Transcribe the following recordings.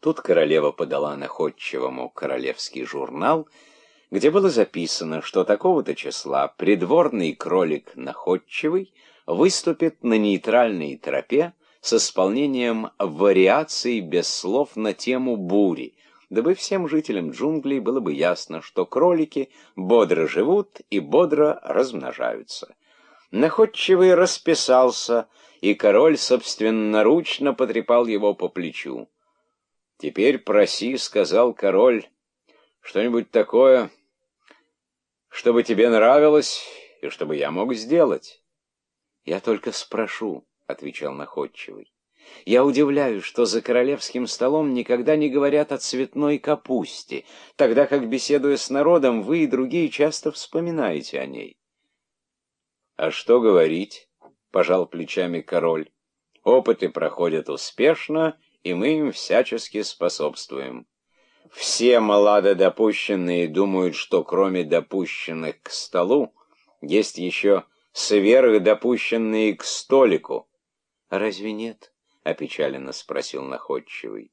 Тут королева подала находчивому королевский журнал, где было записано, что такого-то числа придворный кролик находчивый выступит на нейтральной тропе с исполнением вариаций без слов на тему бури, дабы всем жителям джунглей было бы ясно, что кролики бодро живут и бодро размножаются. Находчивый расписался, и король собственноручно потрепал его по плечу. «Теперь проси», — сказал король, — «что-нибудь такое, чтобы тебе нравилось и чтобы я мог сделать». «Я только спрошу», — отвечал находчивый. Я удивляюсь, что за королевским столом никогда не говорят о цветной капусте, тогда как, беседуя с народом, вы и другие часто вспоминаете о ней. — А что говорить? — пожал плечами король. — Опыты проходят успешно, и мы им всячески способствуем. Все допущенные думают, что кроме допущенных к столу, есть еще сверхдопущенные к столику. — Разве нет? — опечаленно спросил находчивый.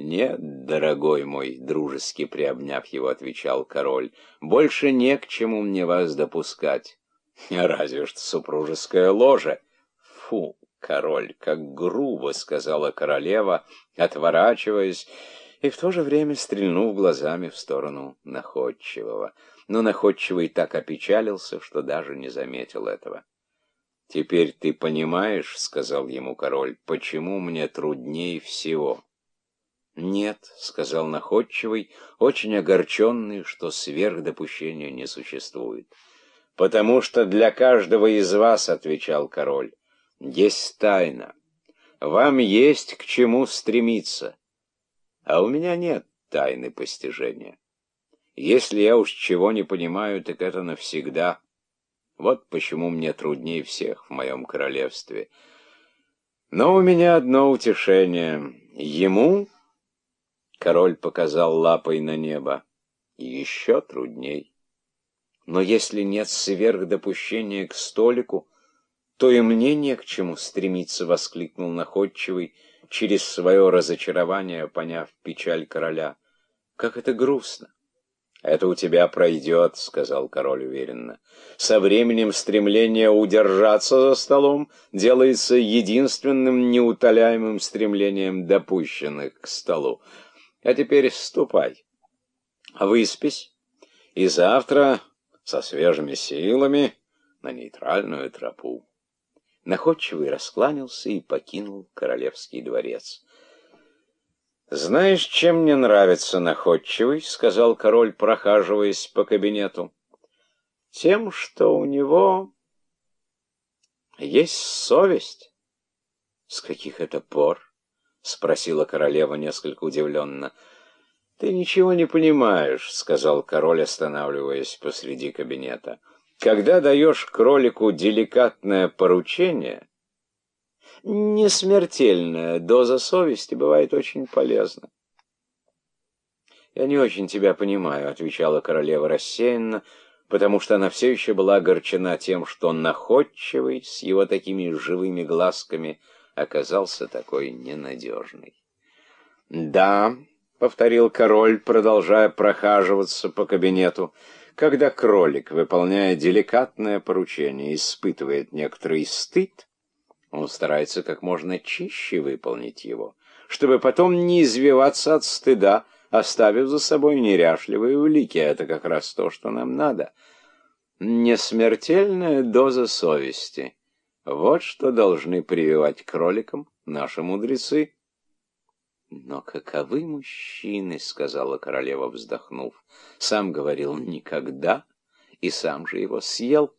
«Нет, дорогой мой», — дружески приобняв его, отвечал король, — «больше не к чему мне вас допускать. Разве что супружеское ложе». «Фу, король, как грубо», — сказала королева, отворачиваясь, и в то же время стрельнув глазами в сторону находчивого. Но находчивый так опечалился, что даже не заметил этого. «Теперь ты понимаешь, — сказал ему король, — почему мне труднее всего?» «Нет», — сказал находчивый, очень огорченный, что сверхдопущения не существует. «Потому что для каждого из вас, — отвечал король, — есть тайна. Вам есть к чему стремиться, а у меня нет тайны постижения. Если я уж чего не понимаю, так это навсегда». Вот почему мне труднее всех в моем королевстве. Но у меня одно утешение. Ему, — король показал лапой на небо, — еще трудней. Но если нет сверхдопущения к столику, то и мне не к чему стремиться, — воскликнул находчивый, через свое разочарование, поняв печаль короля. Как это грустно! «Это у тебя пройдет», — сказал король уверенно. «Со временем стремление удержаться за столом делается единственным неутоляемым стремлением допущенных к столу. А теперь ступай, выспись, и завтра со свежими силами на нейтральную тропу». Находчивый раскланялся и покинул королевский дворец. «Знаешь, чем мне нравится находчивый?» — сказал король, прохаживаясь по кабинету. «Тем, что у него есть совесть». «С каких это пор?» — спросила королева несколько удивленно. «Ты ничего не понимаешь», — сказал король, останавливаясь посреди кабинета. «Когда даешь кролику деликатное поручение...» несмертельная доза совести бывает очень полезна. «Я не очень тебя понимаю», — отвечала королева рассеянно, потому что она все еще была огорчена тем, что находчивый, с его такими живыми глазками, оказался такой ненадежный. «Да», — повторил король, продолжая прохаживаться по кабинету, — «когда кролик, выполняя деликатное поручение, испытывает некоторый стыд, он старается как можно чище выполнить его, чтобы потом не извиваться от стыда, оставив за собой неряшливые улики. Это как раз то, что нам надо. Несмертельная доза совести. Вот что должны прививать кроликам наши мудрецы. «Но каковы мужчины?» — сказала королева, вздохнув. «Сам говорил «никогда», и сам же его съел».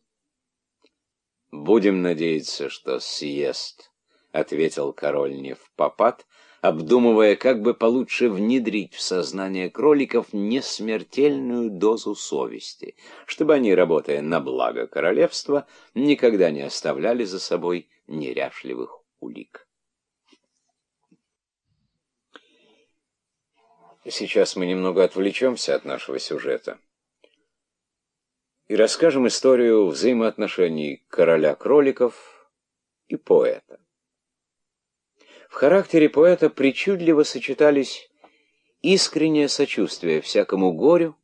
«Будем надеяться, что съест», — ответил король не в попад, обдумывая, как бы получше внедрить в сознание кроликов несмертельную дозу совести, чтобы они, работая на благо королевства, никогда не оставляли за собой неряшливых улик. Сейчас мы немного отвлечемся от нашего сюжета и расскажем историю взаимоотношений короля кроликов и поэта. В характере поэта причудливо сочетались искреннее сочувствие всякому горю,